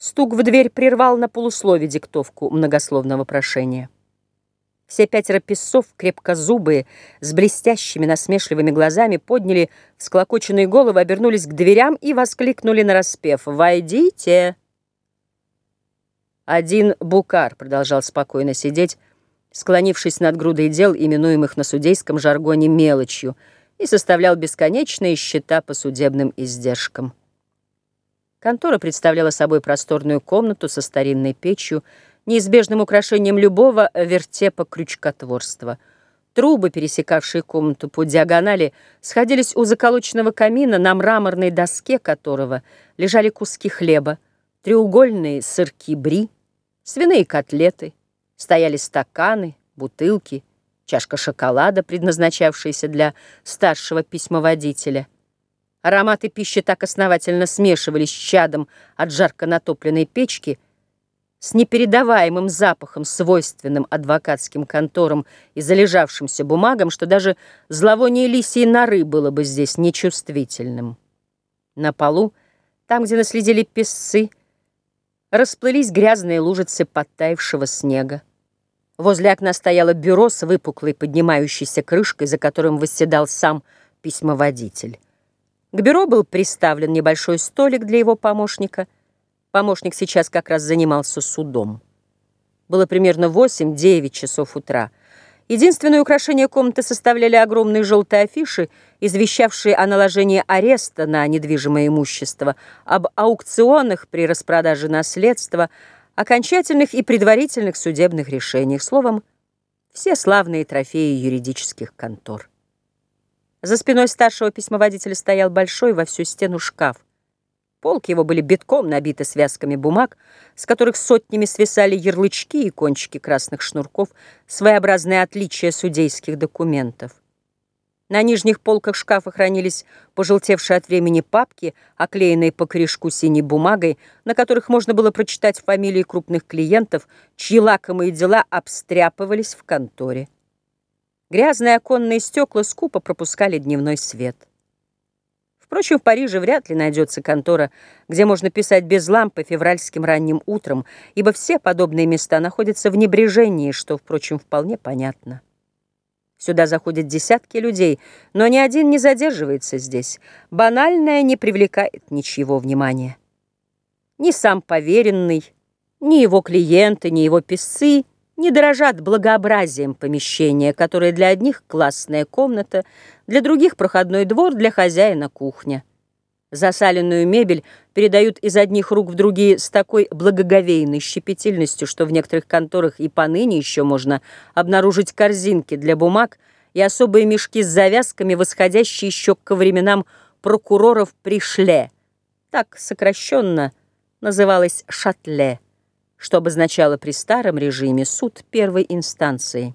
Стук в дверь прервал на полуслове диктовку многословного прошения. Все пятеро песцов, крепкозубые, с блестящими насмешливыми глазами, подняли всклокоченные головы, обернулись к дверям и воскликнули нараспев «Войдите!». Один букар продолжал спокойно сидеть, склонившись над грудой дел, именуемых на судейском жаргоне мелочью, и составлял бесконечные счета по судебным издержкам. Контора представляла собой просторную комнату со старинной печью, неизбежным украшением любого вертепа крючкотворства. Трубы, пересекавшие комнату по диагонали, сходились у заколоченного камина, на мраморной доске которого лежали куски хлеба, треугольные сырки бри, свиные котлеты, стояли стаканы, бутылки, чашка шоколада, предназначавшаяся для старшего письмоводителя — Ароматы пищи так основательно смешивались с чадом от жарко натопленной печки, с непередаваемым запахом, свойственным адвокатским конторам и залежавшимся бумагам, что даже зловоние лисьей норы было бы здесь нечувствительным. На полу, там, где наследили песцы, расплылись грязные лужицы подтаявшего снега. Возле окна стояло бюро с выпуклой поднимающейся крышкой, за которым восседал сам письмоводитель. К бюро был приставлен небольшой столик для его помощника. Помощник сейчас как раз занимался судом. Было примерно 8-9 часов утра. Единственное украшение комнаты составляли огромные желтые афиши, извещавшие о наложении ареста на недвижимое имущество, об аукционах при распродаже наследства, окончательных и предварительных судебных решениях, словом, все славные трофеи юридических контор. За спиной старшего письмоводителя стоял большой во всю стену шкаф. Полки его были битком набиты связками бумаг, с которых сотнями свисали ярлычки и кончики красных шнурков, своеобразное отличие судейских документов. На нижних полках шкафа хранились пожелтевшие от времени папки, оклеенные по корешку синей бумагой, на которых можно было прочитать фамилии крупных клиентов, чьи лакомые дела обстряпывались в конторе. Грязные оконные стекла скупо пропускали дневной свет. Впрочем, в Париже вряд ли найдется контора, где можно писать без лампы февральским ранним утром, ибо все подобные места находятся в небрежении, что, впрочем, вполне понятно. Сюда заходят десятки людей, но ни один не задерживается здесь. Банальное не привлекает ничьего внимания. Ни сам поверенный, ни его клиенты, ни его писцы — не дорожат благообразием помещения, которое для одних классная комната, для других проходной двор, для хозяина кухня. Засаленную мебель передают из одних рук в другие с такой благоговейной щепетильностью, что в некоторых конторах и поныне еще можно обнаружить корзинки для бумаг и особые мешки с завязками, восходящие еще ко временам прокуроров пришле. Так сокращенно называлось шатле что обозначало при старом режиме суд первой инстанции.